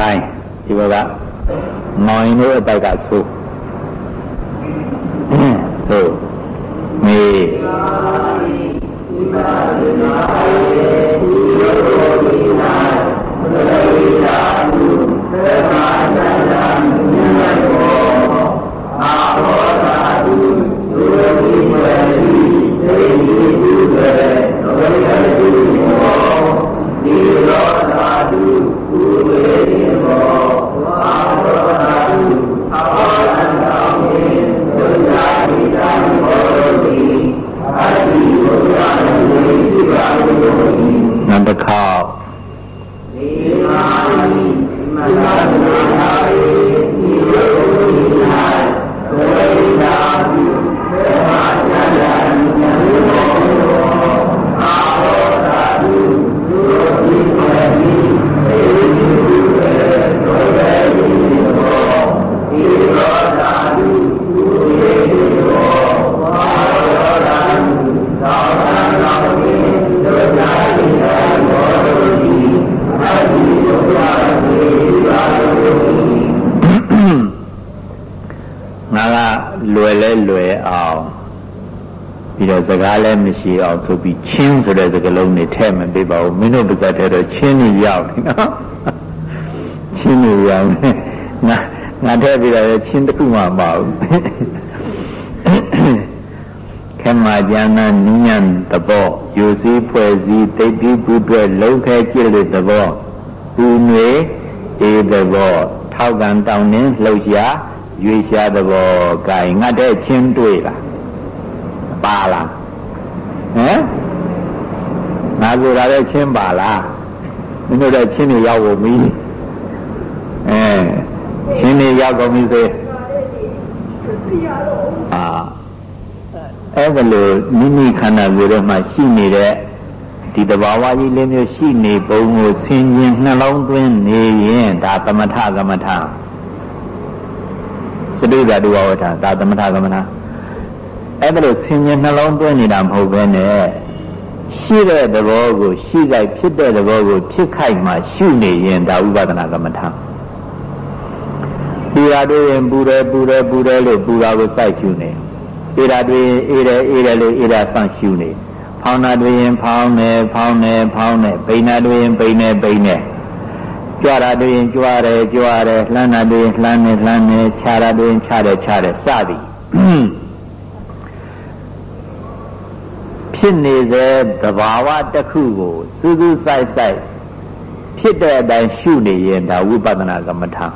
ကိုင်းဒီဘက်ကမောင်ရင်တို့အတိုက်ကဆိုးဆိုမေနောက်တစ်ခေါက်ငါကလွယ်လဲလွယ်အောင်ပြီးတော့စကား လည်းမရှိအောင်ဆိုပြီးချင်းဆိုတဲ့စကားလုံးတွေထည့်မပေးပါဘူးမင်းတို့ပါဇက်ထဲတော့ချင်းနေရောက်နေနော်ချင်းနေရောက်နေငါငါထည့်ပြီးတော့ချင်းတစ်ခုမှမပါဘူးခမကျမ်းနာနိညာတဘောယူစည်းဖွဲ့စည်းတိတ်ပြီးပူတွဲလုံးခဲကြည့်လို့တဘောပူနွေအေးတဘောထောက်ကန်တောင်းနှင်းလှုပ်ရှားရွေရှားတဘောကဲငါတဲ့ချင်းတွေ့လားပါလားဟမ် ငါဆိုတာလည်းချင်းပါလားမင်းတို့လည်းချင်းတွေရောက်ဖို့မီးအဲချင်းတွေရောက်ကုန်ပြီဆိုအာအဲ့ဒါလို့မိမိခန္ဓာကိုယ်ထဲမှာရှိနေတဲ့ဒီတဘာဝကြီးလေးမျိုးရှိနေပုံကိုဆင်ခြင်နှလုံးသွင်းနေရင်ဒါသမထကမ္မထစတုဓာတုဝဝထဒါသမထကမ္မထအဲ့ဒါလို့ဆင်ခြင်နှလုံးသွင်းနေတာမဟုတ်ဘဲနဲ့ ရှိတဲ့သဘောကိုရှိကြိုက်ဖြစ်တဲ့သဘောကိုဖြစ်ခိုက်မှရှုနေရင်ဒါဥပဒနာကမ္မထပူရာတွေရင်ပူတယ်ပူတယ်ပူတယ်လို့ပူရာကိုစိုက်ရှုနေအေရာတွေအေးတယ်အေးတယ်လို့အေရာဆန့်ရှုနေဖောင်းတာတွေရင်ဖောင်းတယ်ဖောင်းတယ်ဖောင်းတယ်ပိန်တာတွေရင်ပိန်တယ်ပိန်တယ်ကြွတာတွေရင်ကြွတယ်ကြွတယ်လှမ်းတာတွေရင်လှမ်းတယ်လှမ်းတယ်ခြားတာတွေရင်ခြားတယ်ခြားတယ်စသည် ဖြစ်နေစေသဘာဝတစ်ခုကိုစူးစူးဆိုင်ဆိုင်ဖြစ်တဲ့အတိုင်းရှုနေရင်ဒါဝိပဿနာကမ္မထာ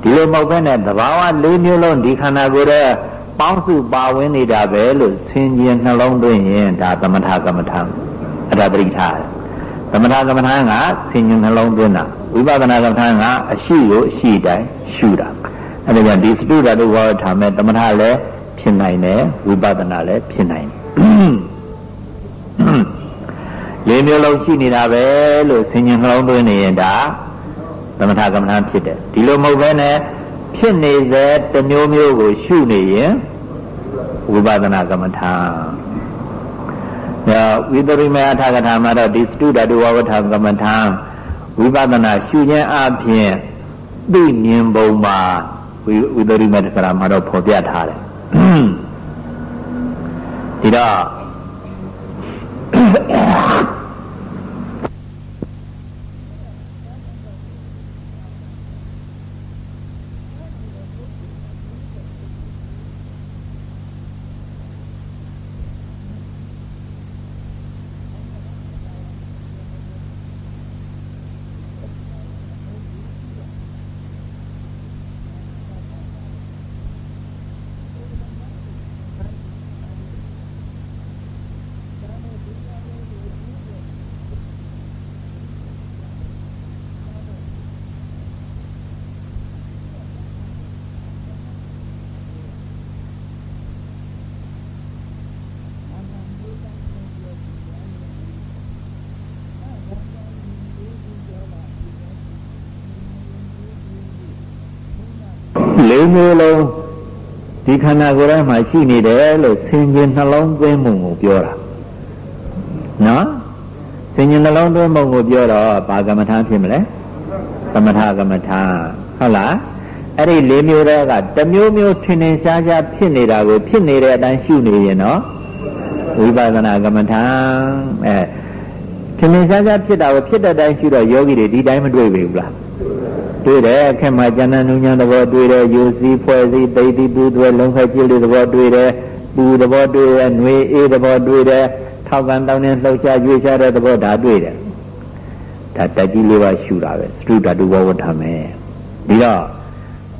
ဒီလိုမဟုတ်ဘဲနဲ့သဘာဝလေးမျိုးလုံးဒီခန္ဓာကိုယ်ရဲ့ပေါင်းစုပါဝင်နေတာပဲလို့ဆင်ခြင်နှလုံးသွင်းရင်ဒါသမထကမ္မထာအဲ့ဒါပရိထားသမထကမ္မထာကဆင်ခြင်နှလုံးသွင်းတာဝိပဿနာကမ္မထာကအရှိကိုအရှိတိုင်းရှုတာအဲ့ဒါကြောင့်ဒီစတုဓာတုဘောထားမဲ့သမထလည်းဖြစ်နိုင်တယ်ဝိပဿနာလည်းဖြစ်နိုင်တယ် လေးမျိုးလုံးရှိနေတာပဲလို့ဆင်ញင်နှလုံးသွင်းနေရင်ဒါသမထကမ္မထာဖြစ်တယ်ဒီလိုမဟုတ်ဘဲနဲ့ဖြစ်နေစေတမျိုးမျိုးကိုရှုနေရင်ဝိပဿနာကမ္မထာဒါဝိသရိမေအထာကထာမှာတော့ဒီစတုဒတုဝဝထကမ္မထာဝိပဿနာရှုခြင်းအပြင်သိမြင်ပုံမှာဝိသရိမေတက္ကရာမှာတော့ဖော်ပြထားတယ် ဒီတော့ မျိုးလုံးဒီခန္ဓာကိုယ်ထဲမှာရှိနေတယ်လို့ဆင်ခြင်နှလုံးသွင်းမှုကိုပြောတာနော်ဆင်ခြင်နှလုံးသွင်းမှုကိုပြောတော့ဘာကမ္မထာဖြစ်မလဲသမထကမ္မထာဟုတ်လားအဲ့ဒီ၄မျိုးတည်းကတစ်မျိုးမျိုးထင်ထင်ရှားရှားဖြစ်နေတာကိုဖြစ်နေတဲ့အတိုင်းရှုနေရင်တော့ဝိပဿနာကမ္မထာအဲထင်ထင်ရှားရှားဖြစ်တာကိုဖြစ်တဲ့အတိုင်းရှုတော့ယောဂီတွေဒီတိုင်းမတွေ့ပေဘူးလား တွေ့တယ်ခင်မှာဉာဏ်နုညာသဘောတွေ့တယ်ယူစီဖွဲ့စီဒိဋ္ဌိပူသွဲလုံးခက်ကြည့်လို့သဘောတွေ့တယ်ပူသဘောတွေ့တယ်နှွေအေးသဘောတွေ့တယ်ထောက်ကန်တောင်းနေလှုပ်ရှားရွေ့ရှားတဲ့သဘောဒါတွေ့တယ်ဒါတက်ကြီးလေးပါရှုတာပဲစတုဓာတုဘောဝဋ္ဌမယ်ဒီတော့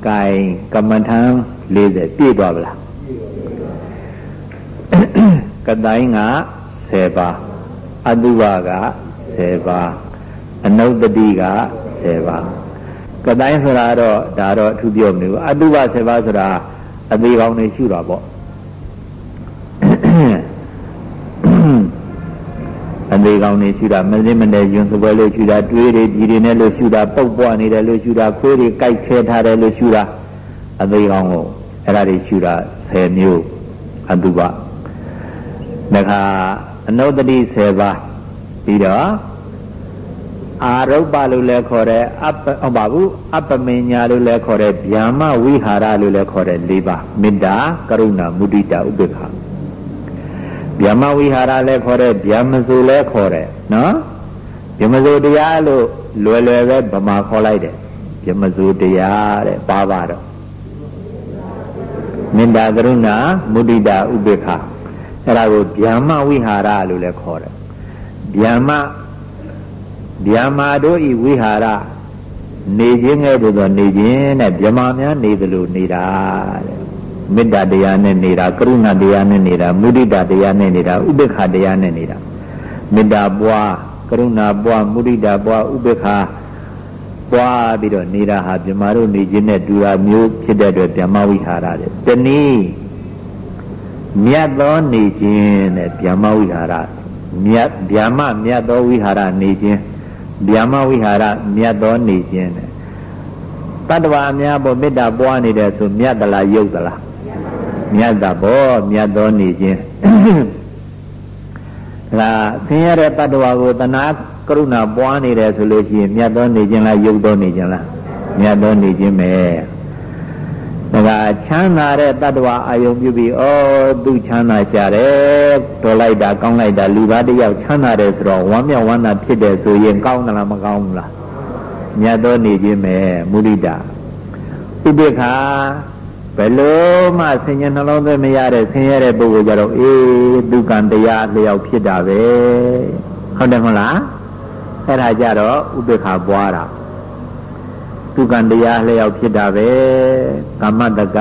ကံကမ္မထံ40ပြည့်သွားပလားကတိုင်းက10ပါအတုဝက10ပါအနုတ္တိက10ပါ ကတိုင်းဆိုတာတော့ဒါတော့အထူးပြောမလို့အတုဝ10ပါးဆိုတာအသေးကောင်းနေရှုတာပေါ့အသေးကောင်းနေရှုတာမစင်းမနဲ့ယွန်းစပွဲလို့ရှုတာတွေးတွေကြည်တွေနဲ့လို့ရှုတာပုတ်ပွားနေတယ်လို့ရှုတာခွေးတွေကြိုက်ခဲထားတယ်လို့ရှုတာအသေးကောင်းကိုအဲ့ဒါတွေရှုတာ10မျိုးအတုပဒါခါအနုတ္တိ10ပါးပြီးတော့ အာရုပလို့လည်းခေါ်တယ်အပဟုတ်ပါဘူးအပမညာလို့လည်းခေါ်တယ်ဗျာမဝိဟာရလို့လည်းခေါ်တယ်၄ပါးမေတ္တာကရုဏာမုဒိတာဥပေက္ခဗျာမဝိဟာရလည်းခေါ်တယ်ဗျာမစုလည်းခေါ်တယ်နော်ဗျမစုတရားလို့လွယ်လွယ်ပဲဗမာခေါ်လိုက်တယ်ဗျမစုတရားတဲ့ပါပါတော့မေတ္တာကရုဏာမုဒိတာဥပေက္ခအဲ့ဒါကိုဗျာမဝိဟာရလို့လည်းခေါ်တယ်ဗျာမ ဗျာမာတို့ဤဝိဟာရနေခြင်းငယ်သို့သောနေခြင်းနဲ့ဗျမာများနေသလိုနေတာတဲ့မေတ္တာတရားနဲ့နေတာကရုဏာတရားနဲ့နေတာမုဒိတာတရားနဲ့နေတာဥပေက္ခတရားနဲ့နေတာမေတ္တာပွားကရုဏာပွားမုဒိတာပွားဥပေက္ခပွားပြီးတော့နေတာဟာမြမတို့နေခြင်းနဲ့တူတာမျိုးဖြစ်တဲ့အတွက်ဗျမဝိဟာရတဲ့တနည်းမြတ်သောနေခြင်းတဲ့ဗျမဝိဟာရမြတ်ဗျမမြတ်သောဝိဟာရနေခြင်း ဗျာမဝိဟာရမြတ်သောနေခြင်းတဲ့တတ္တဝါအများပေါ်မေတ္တာပွားနေတယ်ဆိုမြတ်သလားယုတ်သလားမြတ်တာဘောမြတ်သောနေခြင်းဒါဆင်းရဲတဲ့တတ္တဝါကိုတဏှာကရုဏာပွားနေတယ်ဆိုလို့ရှိရင်မြတ်သောနေခြင်းလားယုတ်သောနေခြင်းလားမြတ်သောနေခြင်းပဲ ဒါကချမ်းသာတဲ့တ attva အာယုံပြုပြီးဩသူချမ်းသာရှာတယ်တော်လိုက်တာကောင်းလိုက်တာလူသားတယောက်ချမ်းသာတယ်ဆိုတော့ဝမ်းမြောက်ဝမ်းသာဖြစ်တယ်ဆိုရင်ကောင်းသလားမကောင်းဘူးလားမြတ်သောနေခြင်းပဲမုဒိတာဥပိ္ပခာဘယ်လို့မှဆင်ញနှလုံးသွင်းမရတဲ့ဆင်းရဲတဲ့ပုဂ္ဂိုလ်ကြတော့အေးဒုက္ခတရားလျောက်ဖြစ်တာပဲဟုတ်တယ်မဟုတ်လားအဲ့ဒါကြတော့ဥပိ္ပခာပွားတာ ဒုက္ခတရားလျောက်ဖြစ်တာပဲကာမတက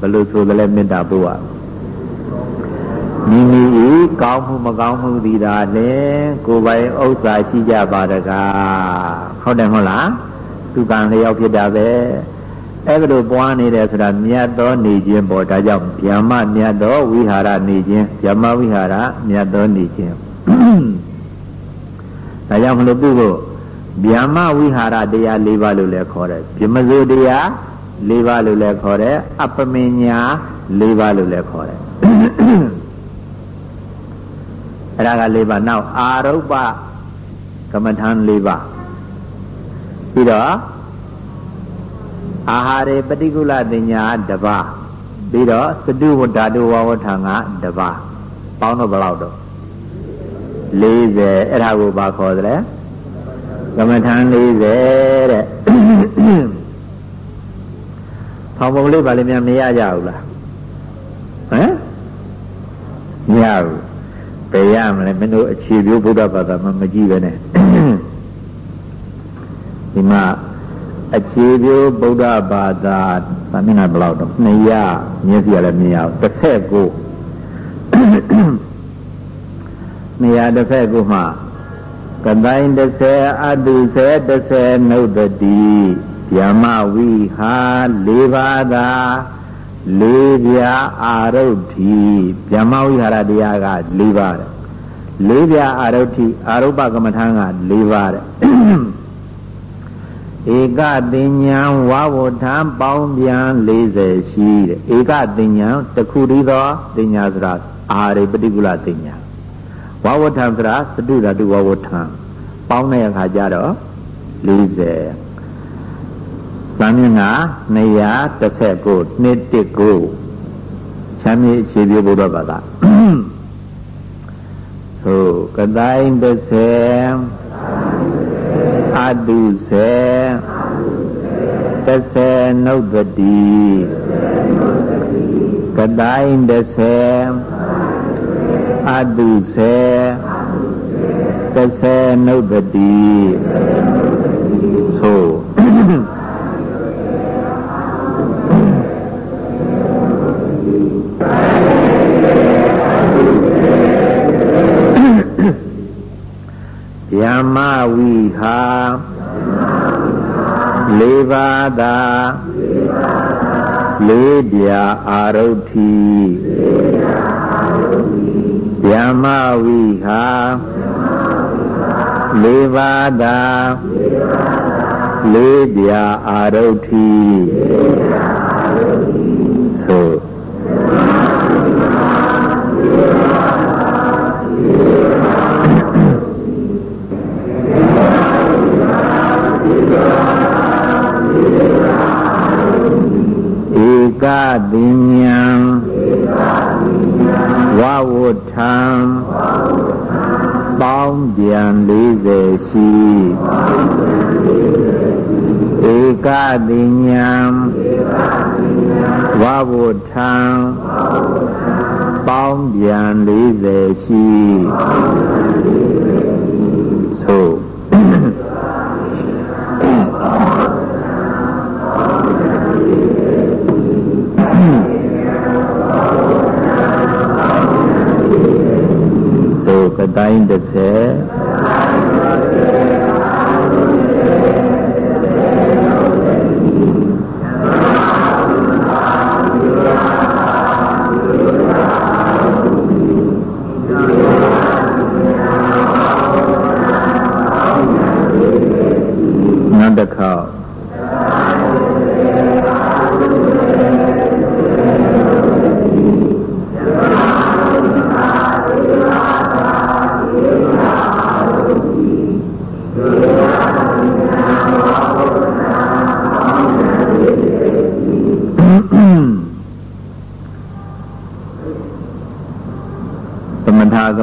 ဘယ်လိုဆိုသလဲမေတ္တာပို့ရမိမိဤကောင်းမှုမကောင်းမှုဒီသာလဲကိုယ်ပိုင်ဥစ္စာရှိကြပါတကားဟုတ်တယ်မဟုတ်လားဒုက္ခလျောက်ဖြစ်တာပဲအဲ့ဒါလိုပွားနေတယ်ဆိုတာမြတ်သောနေခြင်းပေါ့ဒါကြောင့်ဗျမမြတ်သောဝိဟာရနေခြင်းဗျမဝိဟာရမြတ်သောနေခြင်းဒါကြောင့်မလို့ပြုဖို့ ဗျာမဝိဟာရတရား၄ပါးလို့လည်းခေါ်တယ်ဗျမဇုတရား၄ပါးလို့လည်းခေါ်တယ်အပမညာ၄ပါးလို့လည်းခေါ်တယ်အဲ့ဒါက၄ပါးနောက်အာရုပကမ္မထံ၄ပါးပြီးတော့အာဟာရေပฏิကုလတင်ညာတပါးပြီးတော့စတုဝဓာတုဝဝထံကတပါးပေါင်းတော့ဘယ်လောက်တော့40အဲ့ဒါကိုဘာခေါ်သလဲက မ္မထံ40တဲ့ဖောင်ပုံလေးပါလိမ့်များမရကြဘူးလားဟမ်မရဘူးဘယ်ရမလဲမင်းတို့အခြေပြိုးဗုဒ္ဓဘာသာမှမကြည့်ပဲနဲ့ဒီမှာအခြေပြိုးဗုဒ္ဓဘာသာသမင်းကဘယ်လောက်တော့200မျက်စိရလည်းမရဘူး19 219မှာ ကတိုင်း30အတု30 30နုဒတိယမဝိဟာ၄ပါးသာလေးပြအာရုဋ္ဌိဗျမဝိဟာရတရားက၄ပါးတဲ့လေးပြအာရုဋ္ဌိအာရုပကမ္မထာက၄ပါးတဲ့ဧကတင်ညာဝဝထံပေါင်းပြန်40ရှိတဲ့ဧကတင်ညာတခုတည်းသောတင်ညာဆိုတာအာရိပတိကုလတင်ညာ ဝဝထံဆိုတာသတုဓာတုဝဝထံပေါင်းတဲ့အခါကျတော့40စာမျက်နှာ219နှစ်တစ်ကိုချမ်းမြေအခြေပြုဘုရားဘာသာသို့ကတိုင်းတစ်ဆယ်အတုဆယ်တစ်ဆယ်နုတ်တတိကတိုင်းတစ်ဆယ် အတုဆယ်တစ်ဆယ်နုတ်တတိသို့ယမဝိဟာလေးပါးသာလေးပြာအာရုဋ္ဌိ ယမဝိဟာလေးပါးသာလေးပြာအာရုဋ္ဌိဆိုကတိညာ ဝဝုထံပေါင်းပြန်40ရှိဧကတိညာဝဝုထံပေါင်းပြန်40ရှိ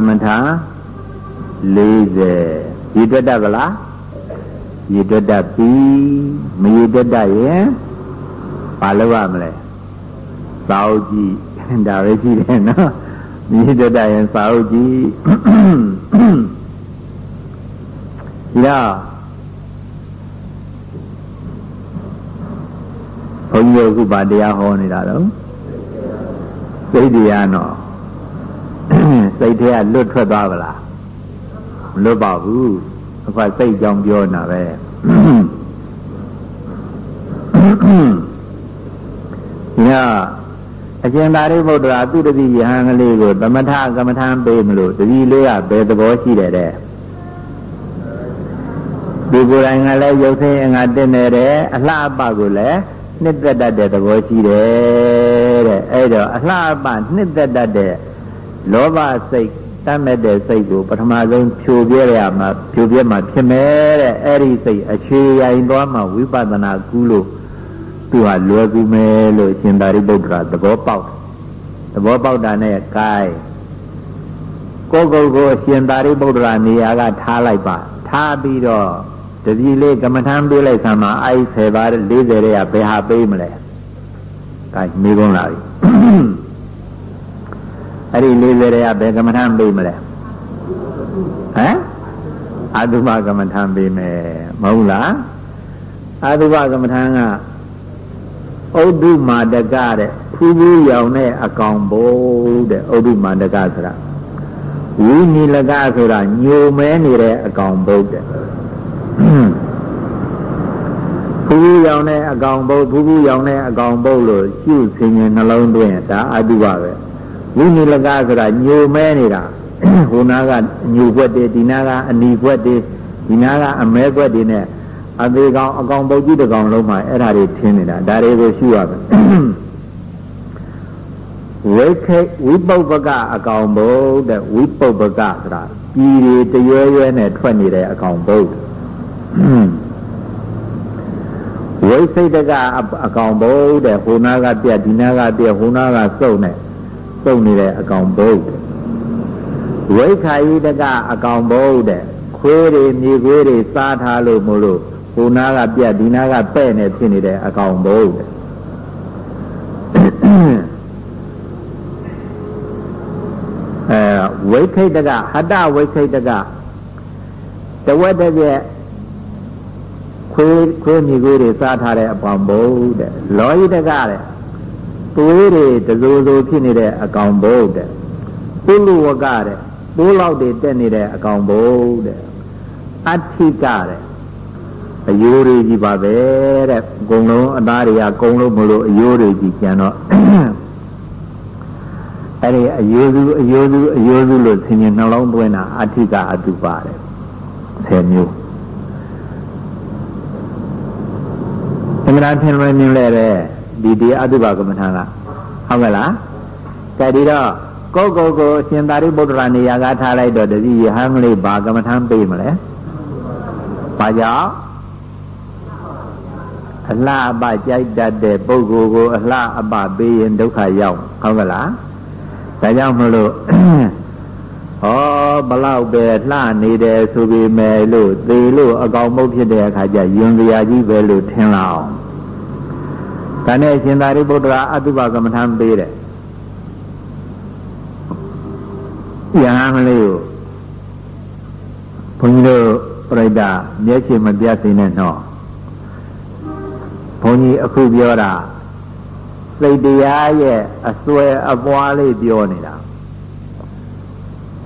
မ္မထာ40ရည်တွက်တတ်ဗလားရည်တွက်တတ်ပြီမရည်တွက်တတ်ရင်ဘာလုပ်ရမလဲစာအုပ်ကြည့်ဒါပဲကြည့်တယ်နော်မရည်တွက်တတ်ရင်စာအုပ်ကြည့်ဒါဘုန်းကြီးတို့ကဘာတရားဟောနေတာတော့စိတ်တရားနော် စိတ်ထဲကလွတ်ထွက်သွားပါလားမလွတ်ပါဘူးအခုစိတ်ကြောင့်ပြောနေတာပဲညအကျဉ်းသာရိပုတ္တရာသူတတိယဟန်ကလေးကိုသမထကမ္မထံပေးမလို့တတိလေးကဘယ်သဘောရှိတယ်တဲ့ဒီကိုယ်တိုင်ကလည်းရုပ်ဆင်းအင်္ဂါတင်နေတယ်အလှအပကိုလည်းနှစ်သက်တတ်တဲ့သဘောရှိတယ်တဲ့အဲ့တော့အလှအပနှစ်သက်တတ်တဲ့ လောဘစိတ်တတ်မဲ့တဲ့စိတ်ကိုပထမဆုံးဖြိုပြရမှာဖြိုပြမှာဖြစ်မယ်တဲ့အဲ့ဒီစိတ်အခြေရိုင်သွားမှဝိပဿနာကူးလို့သူဟာလွယ်ကူမယ်လို့ရှင်သာရိပုတ္တရာသဘောပေါက်သဘောပေါက်တာနဲ့ကိုယ်ကိုကိုကိုရှင်သာရိပုတ္တရာနေရာကထားလိုက်ပါထားပြီးတော့တတိလေးကမ္မထမ်းပေးလိုက်ဆံမှာအဲ့10ပါး40တဲ့ကဘယ်ဟာပေးမလဲ။ဒါမိကုန်းလာပြီ။ အဲ့ဒီ40တွေကဘယ်ကမ္မထပေးမလဲဟမ်အတုပကမ္မထပေးမယ်မဟုတ်လားအတုပကမ္မထကဥဒ္ဓမာတကတဲ့ဖူးဖူးရောင်တဲ့အကောင်ဘိုးတဲ့ဥဒ္ဓမာတကဆိုတာဝိနိလကဆိုတာညိုမဲနေတဲ့အကောင်ဘုတ်တဲ့ဖူးဖူးရောင်တဲ့အကောင်ဘုတ်ဖူးဖူးရောင်တဲ့အကောင်ဘုတ်လို့ရှုဆင်ရင်နှလုံးသွင်းဒါအတုပပဲ ဝိနိလကဆိုတာညိုမဲနေတာဟိုနာကညိုွက်တယ်ဒီနာကအနီွက်တယ်ဒီနာကအမဲွက်တယ်နဲ့အသေးကောင်အကောင်ပုတ်ကြီးတစ်ကောင်လုံးမှာအဲ့ဓာတွေထင်းနေတာဒါတွေကိုရှုရမယ်ဝိခိဝိပုပ္ပကအကောင်ဘုတ်တဲ့ဝိပုပ္ပကဆိုတာပြည်တွေတရွဲရွဲနဲ့ထွက်နေတဲ့အကောင်ဘုတ်ဝဝိစိတ်တကအကောင်ဘုတ်တဲ့ဟိုနာကပြက်ဒီနာကပြက်ဟိုနာကစုံနဲ့ စုံနေတဲ့အကောင်ဘုတ်ဝိခာယိတကအကောင်ဘုတ်တဲ့ခွေးတွေမြေခွေးတွေစားထားလို့မို့လို့ဟိုနာကပြက်ဒီနာကပဲ့နေဖြစ်နေတဲ့အကောင်ဘုတ်တဲ့အဲဝိခိတကဟတဝိခိတကတဝက်တပြက်ခွေးခွေးမြေခွေးတွေစားထားတဲ့အပေါင်ဘုံတဲ့လောဟိတကတဲ့ သွေးတွေတစိုးစိုးဖြစ်နေတဲ့အကောင်ဘုံတဲ့ပုလူဝကတဲ့ပိုးလောက်တွေတက်နေတဲ့အကောင်ဘုံတဲ့အဋ္ဌိကတဲ့အယိုးတွေကြီးပါပဲတဲ့အကုန်လုံးအသားတွေကကုံလို့မလို့အယိုးတွေကြီးကျန်တော့အဲ့ဒီအယိုးစုအယိုးစုအယိုးစုလို့ဆင်ញနှလုံးသွင်းတာအဋ္ဌိကအတုပါတယ်10မျိုးအမှန်တရားထင်လွယ်မြင်လဲတဲ့ ဒီဒီအတုပါကမ္မထာကဟုတ်ကဲ့လားကြည့်ဒီတော့ကိုကိုကိုအရှင်သာရိပုတ္တရာနေရာကထားလိုက်တော့တတိယဟန်လေးဘာကမ္မထာပေးမလဲဘာကြောင့်အလှအပကြိုက်တတ်တဲ့ပုဂ္ဂိုလ်ကိုအလှအပပေးရင်ဒုက္ခရောက်ဟုတ်ကလားဒါကြောင့်မလို့ဩဘလောက်ပဲလှနေတယ်ဆိုပေမဲ့လို့သေလို့အကောင်မုတ်ဖြစ်တဲ့အခါကျယွန်စရာကြီးပဲလို့ထင်လာအောင် ဒါနဲ့ရှင်သာရိပုတ္တရာအတုပကမ္မထံပေးတယ်ယဟန်လေးကိုဘုန်းကြီးတို့ပြိတ္တာမျက်ခြေမပြတ်စေနဲ့တော့ဘုန်းကြီးအခုပြောတာစိတ်တရားရဲ့အစွဲအပွားလေးပြောနေတာ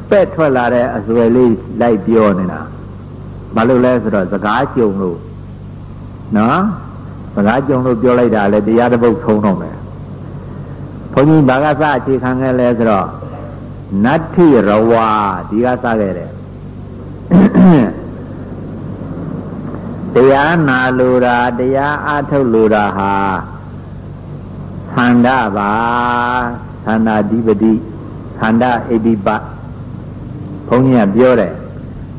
ပဲ့ထွက်လာတဲ့အစွဲလေးလိုက်ပြောနေတာဘာလို့လဲဆိုတော့စကားကြုံလို့နော် စကားကြုံလို့ပြောလိုက်တာလေတရားတစ်ပုဒ်ဆုံးတော့မယ်ဘုန်းကြီးဘာကစအခြေခံခဲ့လဲဆိုတော့နတ္ထိရဝါဒီကစခဲ့တယ်တရားနာလိုတာတရားအားထုတ်လိုတာဟာသန္တာပါသန္တာဓိပတိသန္တာဣတိပဘုန်းကြီးကပြောတယ်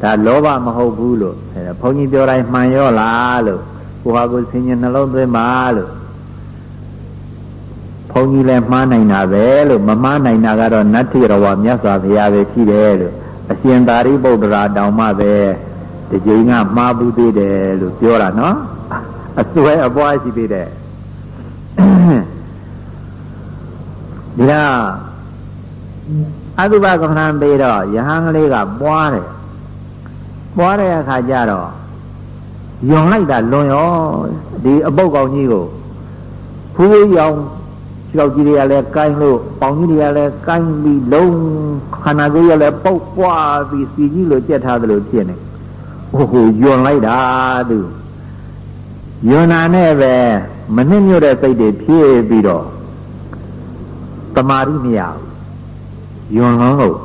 ဒါလောဘမဟုတ်ဘူးလို့ဘုန်းကြီးပြောတိုင်းမှန်ရောလားလို့ ကိုဟာကိုဆင်ញနှလုံးသွင်းပါလို့ဘုန်းကြီးလည်းမှားနိုင်တာပဲလို့မမှားနိုင်တာကတော့နတ္ထိရဝမြတ်စွာဘုရားပဲရှိတယ်လို့အရှင်သာရိပုတ္တရာတောင်မှပဲဒီကြိမ်ကမှားဘူးသေးတယ်လို့ပြောတာနော်အစွဲအပွားရှိသေးတယ်ဒီကအတုပကမ္မဋ္ဌာန်းပေးတော့ယဟန်ကလေးကပွားတယ်ပွားတဲ့အခါကျတော့ ယွန်လိုက်တာလွန်ရောဒီအပုတ်ကောင်ကြီးကိုဖူးဖူးရောင်ခြေောက်ကြီးတွေကလည်းကိုင်းလို့ပေါင်ကြီးတွေကလည်းကိုင်းပြီးလုံးခန္ဓာကိုယ်ရလည်းပုတ်ပွားပြီးစီကြီးလိုကြက်ထားသလိုဖြစ်နေဟိုဟိုယွန်လိုက်တာသူယွန်နာနဲ့ပဲမနစ်မြို့တဲ့စိတ်တွေဖြည့်ပြီးတော့တမာရီမရဘူးယွန်လုံးလို့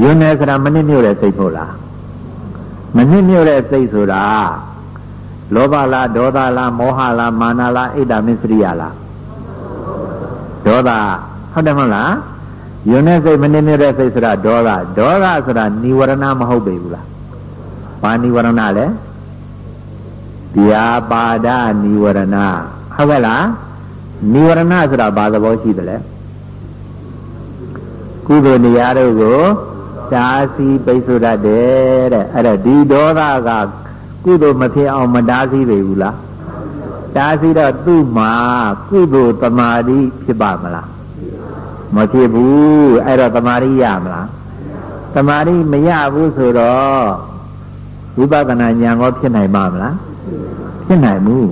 ယွန်နေဆိုတာမနစ်မြို့တဲ့စိတ်ဟုတ်လား မနစ်မြို့တဲ့စိတ်ဆိုတာလောဘလားဒေါသလားမောဟလားမာနလားအိတ်တာမစ္စရိယလားဒေါသဟုတ်တယ်မဟုတ်လားယွန်းတဲ့စိတ်မနစ်မြတဲ့စိတ်ဆိုတာဒေါသဒေါသဆိုတာនិဝရဏမဟုတ်ပေဘူးလားဘာនិဝရဏလဲဗျာပါဒនិဝရဏဟုတ်ကဲ့လားនិဝရဏဆိုတာဘာသဘောရှိသလဲကုသိုလ်တရားတို့ကို ရှားစီးပိတ်ဆိုတတ်တယ်တဲ့အဲ့တော့ဒီဒေါသကကုသိုလ်မဖြစ်အောင်မတားဆီးပေဘူးလားတားဆီးတော့သူ့မှာကုသိုလ်တမာတိဖြစ်ပါမလားမဖြစ်ဘူးအဲ့တော့တမာတိရမလားတမာတိမရဘူးဆိုတော့ဝိပဿနာဉာဏ်ကောဖြစ်နိုင်ပါမလားဖြစ်နိုင်ဘူး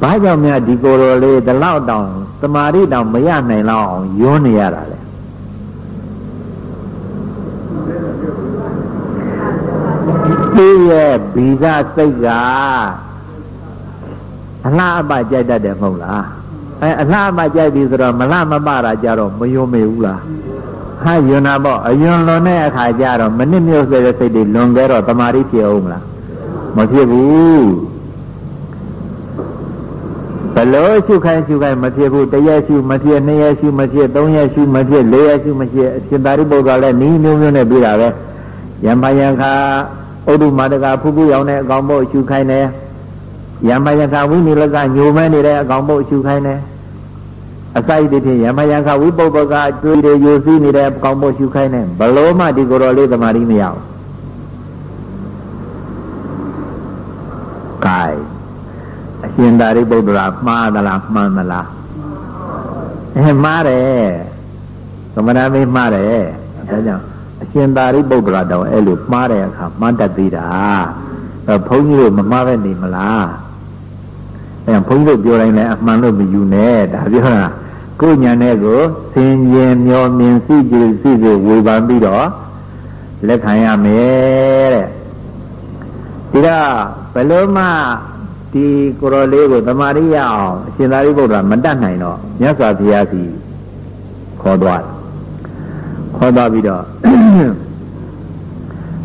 ဘာကြောင့်များဒီကိုယ်တော်လေးဒီလောက်တောင်တမာတိတောင်မရနိုင်လောက်အောင်ယွန်းနေရတာ လေသူ့ရဲ့ဗီဇစိတ်ကအလှအပကြိုက်တတ်တယ်မဟုတ်လားအဲအလှအပကြိုက်ပြီဆိုတော့မလှမပတာကြတော့မယုံမေဘူးလားဟာယွန်းနာပေါ့အယွန်းလွန်တဲ့အခါကျတော့မနစ်မြို့စေတဲ့စိတ်တွေလွန်ခဲ့တော့တမာရီဖြစ်အောင်မလားမဖြစ်ဘူးဘလို့ရှုခိုင်းရှုခိုင်းမဖြစ်ဘူးတရက်ရှုမဖြစ်နှစ်ရက်ရှုမဖြစ်သုံးရက်ရှုမဖြစ်လေးရက်ရှုမဖြစ်အရှင်သာရိပုတ္တရာလည်းနီးမျိုးမျိုးနဲ့ပြီးတာပဲယံပါယံခါ ဥဒ္ဓမာတကဖူးဖူးရောင်တဲ့အကောင်မို့ရှုခိုင်းတယ်ယမယကဝိနိလကညိုမဲနေတဲ့အကောင်ပုတ်ရှုခိုင်းတယ်အစိုက်တည်းဖြင့်ယမယကဝိပုပ္ပကအတွေ့တွေယူစည်းနေတဲ့အကောင်ပုတ်ရှုခိုင်းတယ်ဘလို့မှဒီကိုယ်တော်လေးသမာဓိမရဘူးကဲအရှင်သာရိပုတ္တရာမှားသလားမှန်သလားအဲမှားတယ်သမဏမေးမှားတယ်ဒါကြောင့်အ ရှင်သာရိပုတ္တရာတောင်အဲ့လိုမှားတဲ့အခါမှားတတ်သေးတာအဲဘုန်းကြီးတို့မမှားပဲနေမလားအဲဘုန်းကြီးတို့ပြောတိုင်းလည်းအမှန်လို့မယူနဲ့ဒါပြောတာကိုညာနဲ့ကိုစင်ကြင်မျောမြင်စိကြည်စိစိဝေဖန်ပြီးတော့လက်ခံရမယ်တဲ့ဒီတော့ဘယ်လိုမှဒီကိုရောလေးကိုတမာရိယအောင်အရှင်သာရိပုတ္တရာမတတ်နိုင်တော့မြတ်စွာဘုရားစီခေါ်သွား ခေါ်သွားပြီးတော့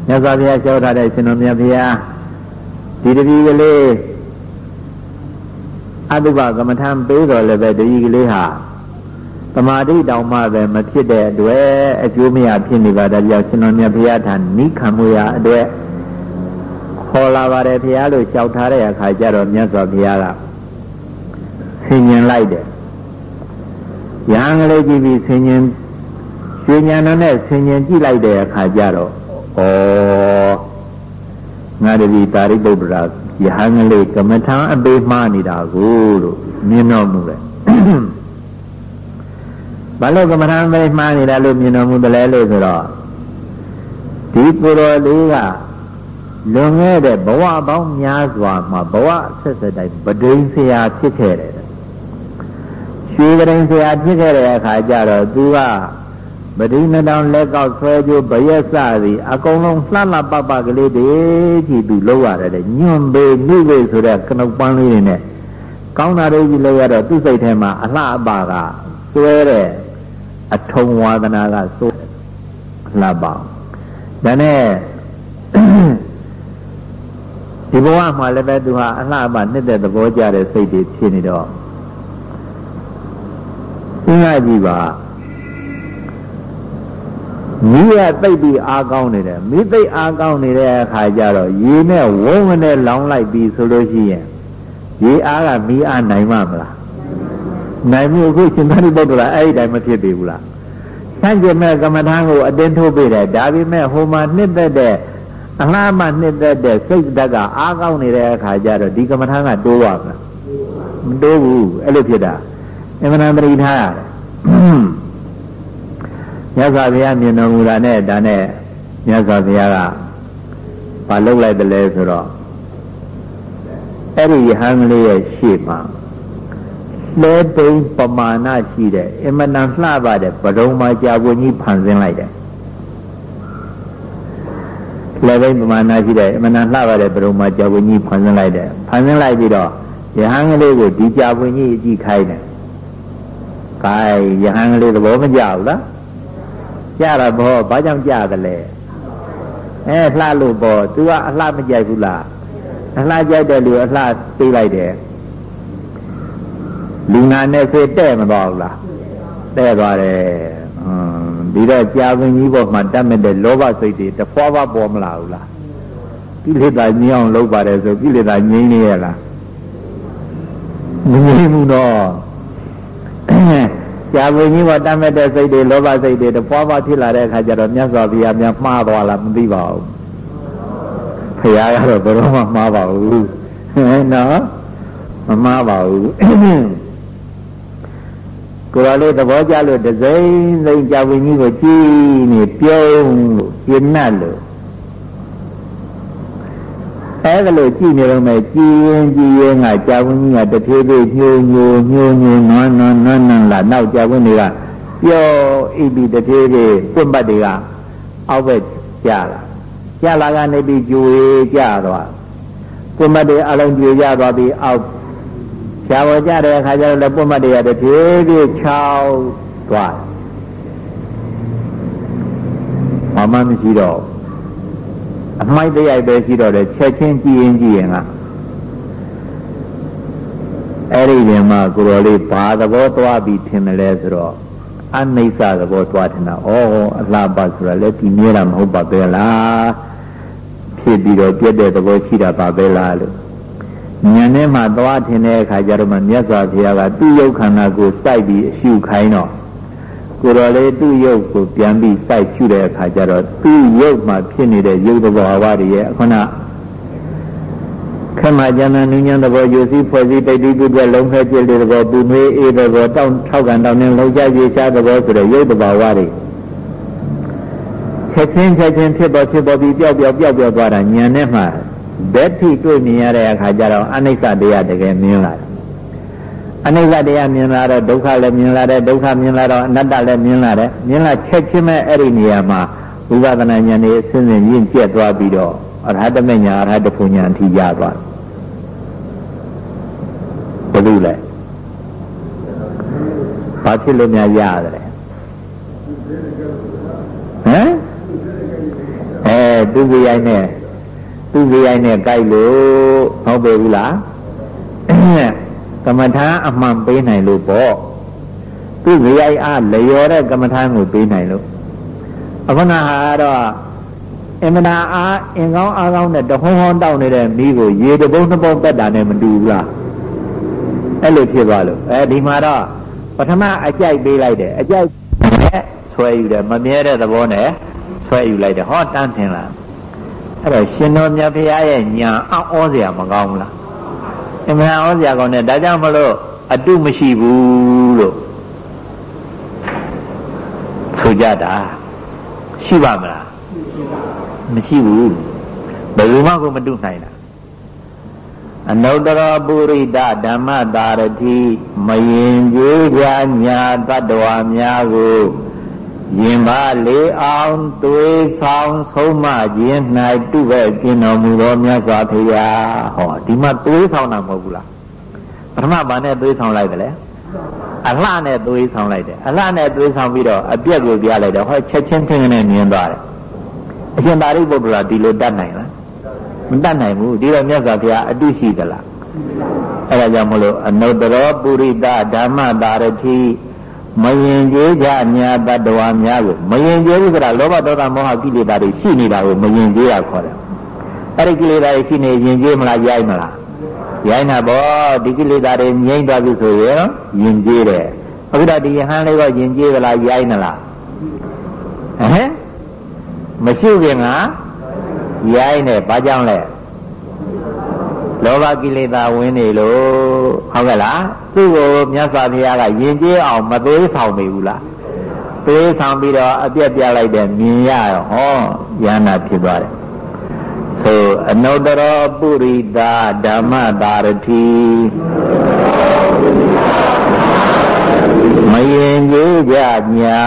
မြတ်စွာဘုရားပြောထားတဲ့ရှင်တော်မြတ်ဘုရားဒီတပည့်ကလေးအတုပကမ္မထံပေးတော်လည်းပဲတပည့်ကလေးဟာတမာတိတောင်မှပဲမဖြစ်တဲ့အတွက်အကျိုးမရဖြစ်နေပါတဲ့ကြောင့်ရှင်တော်မြတ်ဘုရားထံနိခံမှုရအတွက်ခေါ်လာပါတယ်ဘုရားလို့လျှောက်ထားတဲ့အခါကျတော့မြတ်စွာဘုရားကဆင်ញင်လိုက်တယ်။ရဟန်းကလေးကြည့်ပြီးဆင်ញင် ရွှေညာနဲ့ဆင်ញင်ကြည့်လိုက်တဲ့အခါကျတော့ဩငါတပည့်တာရိပုတ္တရာယဟန်ကလေးကမ္မထာအပေမှားနေတာကိုလို့မြင်တော်မူတယ်။ဘာလို့ကမ္မထာအပေမှားနေတာလို့မြင်တော်မူတယ်လဲလို့ဆိုတော့ဒီကိုယ်တော်လေးကလွန်ခဲ့တဲ့ဘဝပေါင်းများစွာမှာဘဝဆက်ဆက်တိုင်းပဒိန်ဆရာဖြစ်ခဲ့တယ်ရွှေပဒိန်ဆရာဖြစ်ခဲ့တဲ့အခါကျတော့သူက ပဒိနတောင်လက်ကောက်ဆွဲကြိုးဘရက်စသည်အကုန်လုံးလှလှပပကလေးတွေကြီးသူလောက်ရတယ်ညွန့်ပေနှိပေဆိုတဲ့ကနုတ်ပန်းလေးတွေနဲ့ကောင်းတာတွေကြီးလောက်ရတော့သူ့စိတ်ထဲမှာအလှအပကဆွဲတဲ့အထုံဝါဒနာကစိုးလှပဒါနဲ့ဒီဘဝမှာလည်းပဲသူဟာအလှပနှစ်တဲ့သဘောကြတဲ့စိတ်တွေဖြစ်နေတော့စဉ်းစားကြည့်ပါ မိရသိပ်ပြီးအားကောင်းနေတယ်မိသိပ်အားကောင်းနေတဲ့အခါကျတော့ရေနဲ့ဝုန်းနဲ့လောင်းလိုက်ပြီးဆိုလို့ရှိရင်ရေအားကမိအားနိုင်မှာမလားနိုင်မှုအခုရှင်သာရိပုတ္တရာအဲ့ဒီတိုင်းမဖြစ်သေးဘူးလားဆန့်ကျင်မဲ့ကမ္မထာကိုအတင်းထိုးပေးတယ်ဒါပေမဲ့ဟိုမှာနှစ်သက်တဲ့အလားမှနှစ်သက်တဲ့စိတ်ဓာတ်ကအားကောင်းနေတဲ့အခါကျတော့ဒီကမ္မထာကတိုးပါမလားမတိုးဘူးအဲ့လိုဖြစ်တာအမှန်တန်ပရိထားရတယ် မြတ်စွာဘုရားမြင်တော်မူတာနဲ့ဒါနဲ့မြတ်စွာဘုရားကဘာလုပ်လိုက်တယ်လဲဆိုတော့အဲ့ဒီယဟန်ကလေးရဲ့ရှေ့မှာလဲသိမ်းပမာဏရှိတဲ့အမတန်လှပတဲ့ပဒုံမှာကြာပွင့်ကြီးဖန်ဆင်းလိုက်တယ်လဲသိမ်းပမာဏရှိတဲ့အမတန်လှပတဲ့ပဒုံမှာကြာပွင့်ကြီးဖန်ဆင်းလိုက်တယ်ဖန်ဆင်းလိုက်ပြီးတော့ယဟန်ကလေးကိုဒီကြာပွင့်ကြီးအကြည့်ခိုင်းတယ်။ကဲယဟန်ကလေးသဘောမကျဘူးလား။ ကြတာဘောဘာကြောင့်ကြသလဲ။အဲလှလို့ဘော तू ကအလှမကြိုက်ဘူးလား။အလှကြိုက်တဲ့လူအလှပေးလိုက်တယ်။လူနာနဲ့စေတဲ့မသွားဘူးလား။တဲ့သွားတယ်။ဟွန်းဒီတော့ကြာပင်ကြီးပေါ်မှာတတ်မဲ့တဲ့လောဘစိတ်တွေတဖွာဖွာပေါ်မလာဘူးလား။ကိလေသာငြိမ်းအောင်လုပ်ပါတယ်ဆိုကိလေသာငြိမ်းနေရလား။မငြိမ်းဘူးတော့ ကြာဝိကြီးကတတ်မဲ့တဲ့စိတ်တွေလောဘစိတ်တွေတပွားပွားဖြစ်လာတဲ့အခါကျတော့မြတ်စွာဘုရားများမှားသွားလားမသိပါဘူးဖရာကတော့ဘယ်တော့မှမှားပါဘူးနော်မမှားပါဘူးကိုယ်တော်လေးသဘောကျလို့ဒစိမ့်စိမ့်ကြာဝိကြီးကိုကြည်နေပြုံးလို့ပြင်းနှက်လို့ အဲဒါလို့ကြည်နေတော့မယ်ကြည်ရင်ကြည်ရင်ကကြာဝင်းကြီးကတဖြည်းဖြည်းညိုညိုညိုညိုနွမ်းနွမ်းနွမ်းနွမ်းလာနောက်ကြာဝင်းတွေကပျော်အိပ်ပြီးတဖြည်းဖြည်းပွင့်ပတ်တွေကအောက်ဘက်ကျလာကျလာကနေပြီးကြွေကျသွားပွင့်ပတ်တွေအလုံးကြွေကျသွားပြီးအောက်ရှားဝကြတဲ့အခါကျတော့လည်းပွင့်ပတ်တွေကတဖြည်းဖြည်းချောက်သွားဘာမှမရှိတော့ အမိုက်တရိုက်ပဲရှိတော့တယ်ချက်ချင်းကြည်ရင်ကြည်ရင်ကအဲ့ဒီပြင်မှာကိုရောလေးဘာသဘောသွားပြီးထင်တယ်လဲဆိုတော့အနိစ္စသဘောသွားထင်တာဩအလှပဆိုတာလည်းဒီမြဲတာမဟုတ်ပါပဲလားဖြစ်ပြီးတော့ပြည့်တဲ့သဘောရှိတာပါပဲလားလို့ဉာဏ်နဲ့မှသွားထင်တဲ့အခါကျတော့မှမြတ်စွာဘုရားကသူ့ယုတ်ခန္ဓာကိုစိုက်ပြီးအရှုခိုင်းတော့ ကိုယ်တော်လေးသူ့ယုတ်ကိုပြန်ပြီးစိုက်ရှုတဲ့အခါကျတော့သူ့ယုတ်မှာဖြစ်နေတဲ့ယုတ်သဘောအဝါတွေရဲ့ခုနခမကျမ်းနုညံသဘောယူစည်းဖွဲ့စည်းတိတ်တိပုဒ်တဲ့လုံးခဲကျစ်တဲ့သဘောပူနွေးအေးသဘောတောင်းထောက်ကန်တောင်းနေလောက်ကြရေရှားသဘောဆိုတဲ့ယုတ်သဘောဝါတွေချက်ချင်းချက်ချင်းဖြစ်ပေါ်ဖြစ်ပေါ်ပြီးပျောက်ပျောက်ပျောက်ပျောက်သွားတာညံနဲ့မှဘက်ထိတွေ့မြင်ရတဲ့အခါကျတော့အနိစ္စတရားတကယ်မြင်လာတယ် အနိစ္စတရားမြင်လာတော့ဒုက္ခလည်းမြင်လာတယ်ဒုက္ခမြင်လာတော့အနတ္တလည်းမြင်လာတယ်မြင်လာချက်ချင်းပဲအဲ့ဒီနေရာမှာဝိပဿနာဉာဏ်နဲ့အစဉ်စဉ်ရင့်ကျက်သွားပြီးတော့အရဟတမေညာအရဟတဖုန်ညာအထိရသွားတယ်ဘယ်လိုလဲဘာဖြစ်လို့များရတယ်ဟမ်အဲသူ့ကြိုင်နဲ့သူ့ကြိုင်နဲ့ကြိုက်လို့ဟုတ်ပြီဘူးလား ကမ္မထာအမှန်ပေးနိုင်လို့ပေါ့သူ့ကြိုင်အားလျော်တဲ့ကမ္မထာကိုပေးနိုင်လို့အခုနဟာတော့အင်မနာအားအင်ကောင်းအားကောင်းနဲ့တဟုံးဟောင်းတောက်နေတဲ့မိကိုရေတပုံးနှစ်ပုံးတက်တာနဲ့မတူဘူးလားအဲ့လိုဖြစ်သွားလို့အဲဒီမှာတော့ပထမအကြိုက်ပေးလိုက်တယ်အကြိုက်နဲ့ဆွဲယူတယ်မမြဲတဲ့သဘောနဲ့ဆွဲယူလိုက်တယ်ဟောတန်းထင်လားအဲ့တော့ရှင်တော်မြတ်ဖရာရဲ့ညာအောဩစရာမကောင်းဘူးလား အမှန်ဩစရာကောင်းတယ်ဒါကြောင့်မလို့အတုမရှိဘူးလို့ဆိုကြတာရှိပါမလားမရှိဘူးဘယ်လိုမှကိုမတုနိုင်တာအနုတ္တရပုရိဒဓမ္မတာရတိမယင်ကြီးကြညာတတ္တဝါများကို ယင်ပါလေးအောင်သွေးဆောင်ဆုံးမခြင်း၌တုပဲကျင်တော်မူသောမြတ်စွာဘုရားဟောဒီမှာသွေးဆောင်တာမဟုတ်ဘူးလားပထမဘာနဲ့သွေးဆောင်လိုက်တယ်လဲအလှနဲ့သွေးဆောင်လိုက်တယ်အလှနဲ့သွေးဆောင်ပြီးတော့အပြက်ကိုပြလိုက်တော့ဟောချက်ချင်းထင်းကနေမြင်သွားတယ်အရှင်သာရိပုတ္တရာဒီလိုတတ်နိုင်လားမတတ်နိုင်ဘူးဒီတော့မြတ်စွာဘုရားအတုရှိသလားအဲဒါကြောင့်မလို့အနုတ္တရောပုရိသဓမ္မတာရတိ မယင်ကျေးကြညာတတ္တဝါများကိုမယင်ကျေးဘူးဆိုတာလောဘဒေါသမောဟကိလေသာတွေရှိနေတာကိုမယင်ကျေးရခေါ်တယ်အဲ့ဒီကိလေသာတွေရှိနေယင်ကျေးမလားရိုက်မလားရိုက်နာပေါ့ဒီကိလေသာတွေငြိမ့်သွားပြီဆိုရင်ယင်ကျေးတယ်အခုတော့ဒီယဟန်လေးကယင်ကျေးသလားရိုက်နလားဟမ်မရှိခင်ကရိုက်နေဘာကြောင့်လဲလောဘကိလေသာဝင်နေလို့ ဟုတ်ကဲ့လားသူ့ကိုမြတ်စွာဘုရားကယဉ်ကျေးအောင်မသွေးဆောင်မိဘူးလားသွေးဆောင်ပြီးတော့အပြက်ပြလိုက်တယ်မြင်ရတော့ဟောယန္နာဖြစ်သွားတယ်ဆိုအနုတ္တရောပုရိသဓမ္မတာရတိမယင်ကြီးကြညာ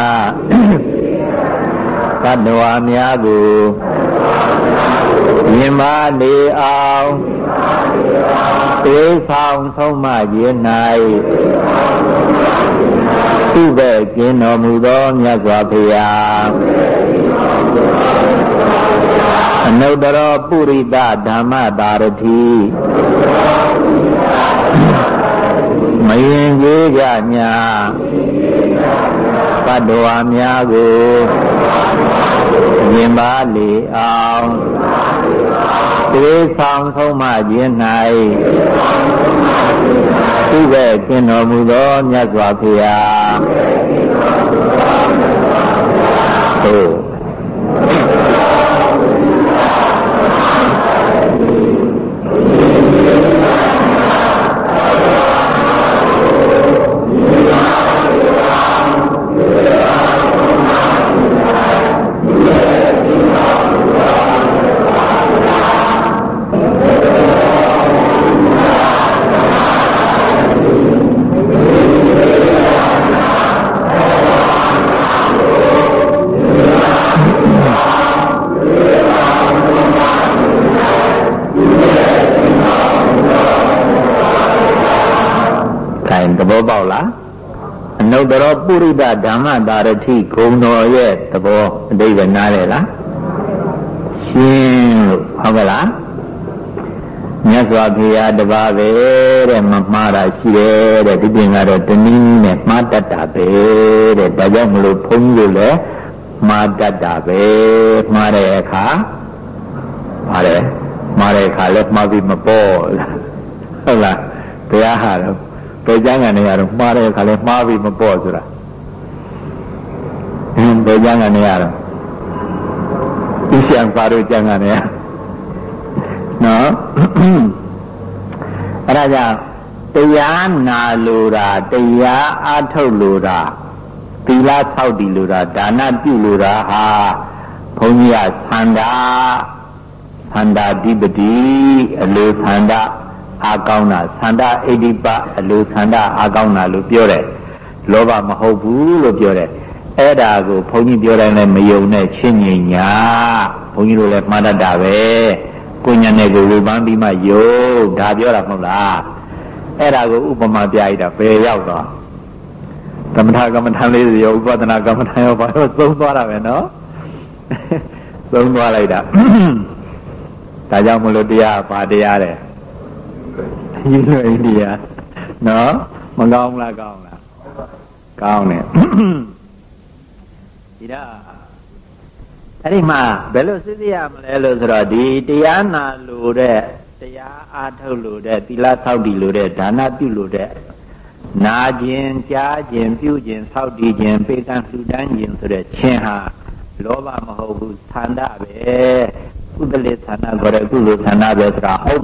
တတ္တဝါများကိုမြင်ပါလေအောင် သေဆောင်ဆုံးမခြင်း၌သူပဲကျင်းတော်မူသောမြတ်စွာဘုရားအနုတ္တရောပုရိသဓမ္မတာရတိမယင်ကြီးကြညာတတ္တဝါများကို မြင်ပါလေအောင်သေဆောင်ဆုံးမခြင်း၌သူပဲကျင်တော်မူသောမြတ်စွာဘုရားသို့ ပုရိသဓမ္မတာရတိဂုံတော်ရဲ့သဘောအတိတ်ပဲနားလေလားရှင်းလို့ဟုတ်ကလားမြတ်စွာဘုရားတပါးပဲတဲ့မမှားတာရှိတယ်တဲ့ဒီပြင်ကတော့တနည်းနဲ့မှားတတ်တာပဲတဲ့ဒါကြောင့်မလို့ဘုန်းကြီးတို့လည်းမှားတတ်တာပဲမှားတဲ့အခါမှားတယ်မှားတဲ့အခါလည်းမှားပြီးမပေါ်လားဟဟုတ်လားဘယ်ဟာတော့ ဘယ်ကျမ်းကနေရတော့မှားတဲ့အခါလဲမှားပြီးမပေါ့ဆိုတာအင်းဘယ်ကျမ်းကနေရတော့ဒီရှံပါတို့ကျမ်းကနေရနော်အဲ့ဒါကြောင့်တရားနာလိုတာတရားအားထုတ်လိုတာသီလဆောက်တည်လိုတာဒါနပြုလိုတာဟာဘုန်းကြီးကသန္တာသန္တာဓိပတိအလိုသန္တာ အာကောင်းတာသန္တာအိဒီပအလိုသန္တာအာကောင်းတာလို့ပြောတယ်လောဘမဟုတ်ဘူးလို့ပြောတယ်အဲ့ဒါကိုဘုန်းကြီးပြောတိုင်းလည်းမယုံနဲ့ချင်းငင်ညာဘုန်းကြီးတို့လည်းမှားတတ်တာပဲကိုညာနဲ့ကိုဝေပန်းပြီးမှယုံဒါပြောတာမဟုတ်လားအဲ့ဒါကိုဥပမာပြရတာဘယ်ရောက်တော့ကမ္မထာကမ္မထာလေးရောဥပဒနာကမ္မထာရောဘာလို့သုံးသွားတာပဲနော်သုံးသွားလိုက်တာဒါကြောင့်မလို့တရားဘာတရားတဲ့ယူ လို့အိန္ဒိယနော်မကောင်းလားကောင်းလားကောင်းတယ်ဒီတော့အဲ့ဒီမှာဘယ်လိုစစ်စစ်ရမလဲလို့ဆိုတော့ဒီတရားနာလို့တဲ့တရားအားထုတ်လို့တဲ့သီလဆောက်တည်လို့တဲ့ဒါနပြုလို့တဲ့နာခြင်းကြားခြင်းပြုခြင်းဆောက်တည်ခြင်းပေကံလှူဒန်းခြင်းဆိုတဲ့ခြင်းဟာလောဘမဟုတ်ဘူးသန္တာပဲကုသလေသန္တာခေါ်တဲ့ကုသိုလ်သန္တာပဲဆိုတာဟုတ်